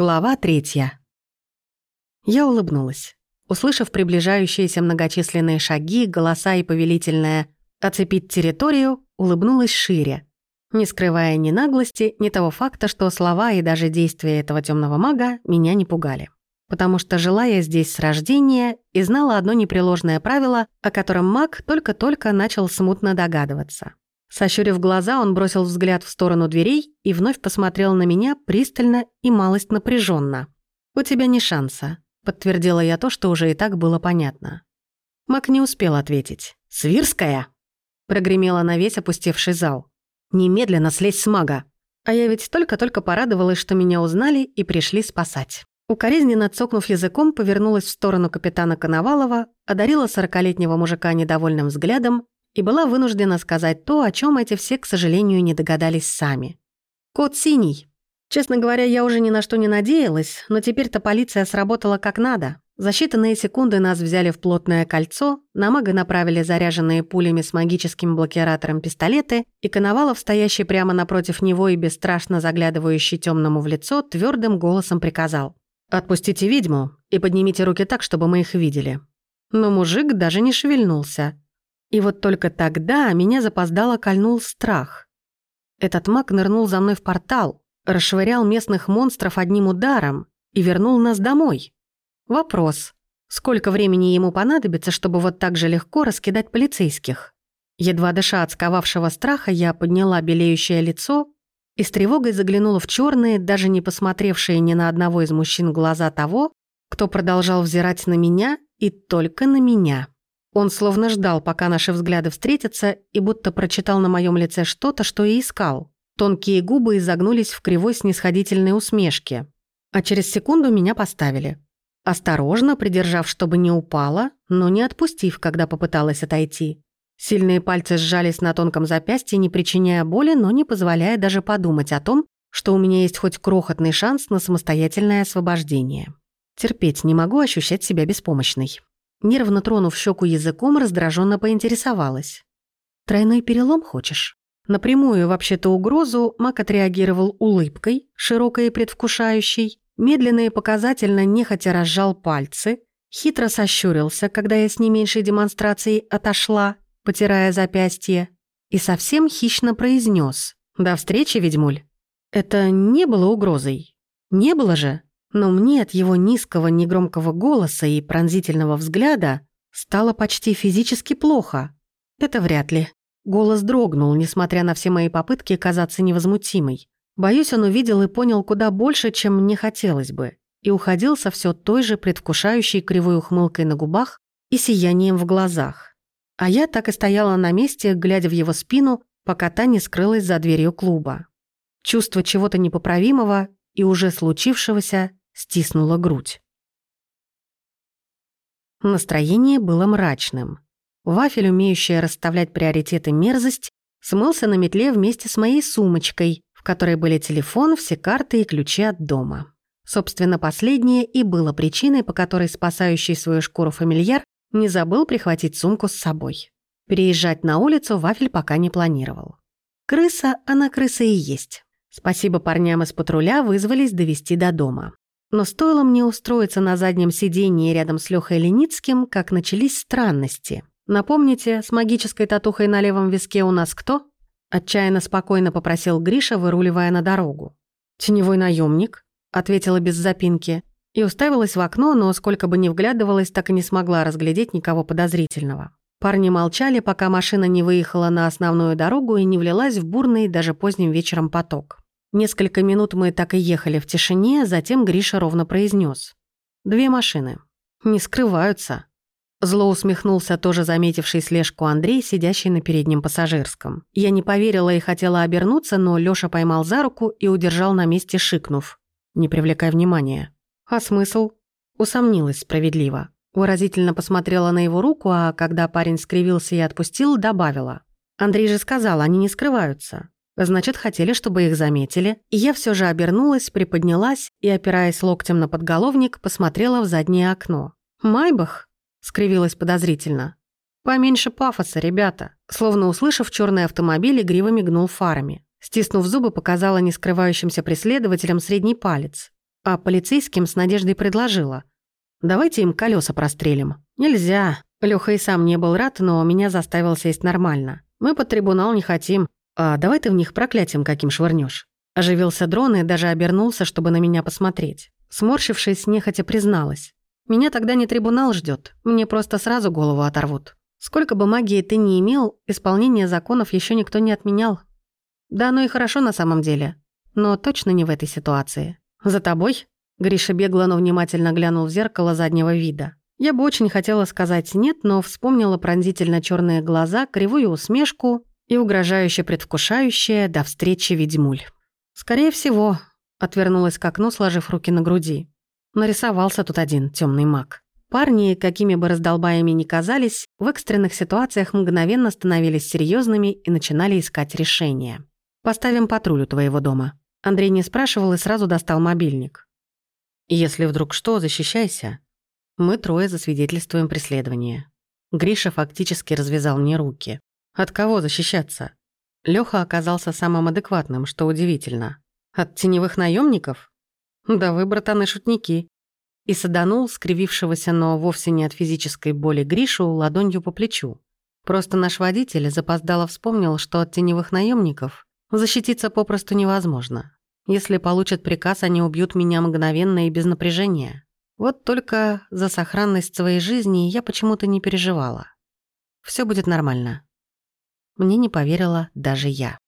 Глава третья. Я улыбнулась. Услышав приближающиеся многочисленные шаги, голоса и повелительное «оцепить территорию», улыбнулась шире, не скрывая ни наглости, ни того факта, что слова и даже действия этого темного мага меня не пугали. Потому что жила я здесь с рождения и знала одно непреложное правило, о котором маг только-только начал смутно догадываться. Сощурив глаза, он бросил взгляд в сторону дверей и вновь посмотрел на меня пристально и малость напряженно. «У тебя не шанса», — подтвердила я то, что уже и так было понятно. Мак не успел ответить. «Свирская?» — прогремела на весь опустевший зал. «Немедленно слезь с мага!» А я ведь только-только порадовалась, что меня узнали и пришли спасать. Укоризненно цокнув языком, повернулась в сторону капитана Коновалова, одарила сорокалетнего мужика недовольным взглядом и была вынуждена сказать то, о чем эти все, к сожалению, не догадались сами. «Код синий». Честно говоря, я уже ни на что не надеялась, но теперь-то полиция сработала как надо. За считанные секунды нас взяли в плотное кольцо, на мага направили заряженные пулями с магическим блокиратором пистолеты, и Коновалов, стоящий прямо напротив него и бесстрашно заглядывающий темному в лицо, твердым голосом приказал. «Отпустите ведьму и поднимите руки так, чтобы мы их видели». Но мужик даже не шевельнулся. И вот только тогда меня запоздало кольнул страх. Этот маг нырнул за мной в портал, расшвырял местных монстров одним ударом и вернул нас домой. Вопрос. Сколько времени ему понадобится, чтобы вот так же легко раскидать полицейских? Едва дыша от сковавшего страха, я подняла белеющее лицо и с тревогой заглянула в черные, даже не посмотревшие ни на одного из мужчин глаза того, кто продолжал взирать на меня и только на меня. Он словно ждал, пока наши взгляды встретятся, и будто прочитал на моем лице что-то, что и искал. Тонкие губы изогнулись в кривой снисходительной усмешке. А через секунду меня поставили. Осторожно, придержав, чтобы не упала, но не отпустив, когда попыталась отойти. Сильные пальцы сжались на тонком запястье, не причиняя боли, но не позволяя даже подумать о том, что у меня есть хоть крохотный шанс на самостоятельное освобождение. Терпеть не могу ощущать себя беспомощной. Нервно тронув щеку языком, раздраженно поинтересовалась. «Тройной перелом хочешь?» Напрямую вообще-то угрозу Мак отреагировал улыбкой, широкой и предвкушающей, медленно и показательно нехотя разжал пальцы, хитро сощурился, когда я с не меньшей демонстрацией отошла, потирая запястье, и совсем хищно произнес: «До встречи, ведьмуль!» Это не было угрозой. Не было же. Но мне от его низкого негромкого голоса и пронзительного взгляда стало почти физически плохо. Это вряд ли. Голос дрогнул, несмотря на все мои попытки казаться невозмутимой. Боюсь, он увидел и понял куда больше, чем мне хотелось бы, и уходил со все той же предвкушающей кривой ухмылкой на губах и сиянием в глазах. А я так и стояла на месте, глядя в его спину, пока та не скрылась за дверью клуба. Чувство чего-то непоправимого и уже случившегося стиснула грудь. Настроение было мрачным. Вафель, умеющая расставлять приоритеты мерзость, смылся на метле вместе с моей сумочкой, в которой были телефон, все карты и ключи от дома. Собственно, последнее и было причиной, по которой спасающий свою шкуру фамильяр не забыл прихватить сумку с собой. Переезжать на улицу Вафель пока не планировал. Крыса, она крыса и есть. Спасибо парням из патруля вызвались довести до дома. Но стоило мне устроиться на заднем сиденье рядом с Лёхой Леницким, как начались странности. Напомните, с магической татухой на левом виске у нас кто? Отчаянно спокойно попросил Гриша, выруливая на дорогу. «Теневой наемник, ответила без запинки и уставилась в окно, но сколько бы ни вглядывалась, так и не смогла разглядеть никого подозрительного. Парни молчали, пока машина не выехала на основную дорогу и не влилась в бурный даже поздним вечером поток. Несколько минут мы так и ехали в тишине, затем Гриша ровно произнес: «Две машины. Не скрываются». Зло усмехнулся тоже заметивший слежку Андрей, сидящий на переднем пассажирском. Я не поверила и хотела обернуться, но Лёша поймал за руку и удержал на месте, шикнув. «Не привлекай внимания». «А смысл?» Усомнилась справедливо. Выразительно посмотрела на его руку, а когда парень скривился и отпустил, добавила. «Андрей же сказал, они не скрываются. Значит, хотели, чтобы их заметили. И я все же обернулась, приподнялась и, опираясь локтем на подголовник, посмотрела в заднее окно. «Майбах?» — скривилась подозрительно. «Поменьше пафоса, ребята». Словно услышав черный автомобиль, игриво мигнул фарами. Стиснув зубы, показала нескрывающимся преследователям средний палец. а полицейским с надеждой предложила. «Давайте им колеса прострелим». «Нельзя». Лёха и сам не был рад, но меня заставил сесть нормально. «Мы под трибунал не хотим. А давай ты в них проклятием каким швырнешь. Оживился дрон и даже обернулся, чтобы на меня посмотреть. Сморщившись, нехотя призналась. «Меня тогда не трибунал ждет, мне просто сразу голову оторвут. Сколько бы магии ты ни имел, исполнение законов еще никто не отменял. Да, ну и хорошо на самом деле, но точно не в этой ситуации. За тобой?» Гриша бегло, но внимательно глянул в зеркало заднего вида. Я бы очень хотела сказать «нет», но вспомнила пронзительно черные глаза, кривую усмешку и угрожающе предвкушающее «до встречи, ведьмуль». «Скорее всего», — отвернулась к окну, сложив руки на груди. Нарисовался тут один темный маг. Парни, какими бы раздолбаями ни казались, в экстренных ситуациях мгновенно становились серьезными и начинали искать решения. «Поставим патруль у твоего дома». Андрей не спрашивал и сразу достал мобильник. «Если вдруг что, защищайся. Мы трое засвидетельствуем преследование». Гриша фактически развязал мне руки. «От кого защищаться? Лёха оказался самым адекватным, что удивительно. От теневых наемников? Да вы, братаны, шутники. И саданул скривившегося, но вовсе не от физической боли Гришу ладонью по плечу. Просто наш водитель запоздало вспомнил, что от теневых наемников защититься попросту невозможно. Если получат приказ, они убьют меня мгновенно и без напряжения. Вот только за сохранность своей жизни я почему-то не переживала. Все будет нормально. Мне не поверила даже я.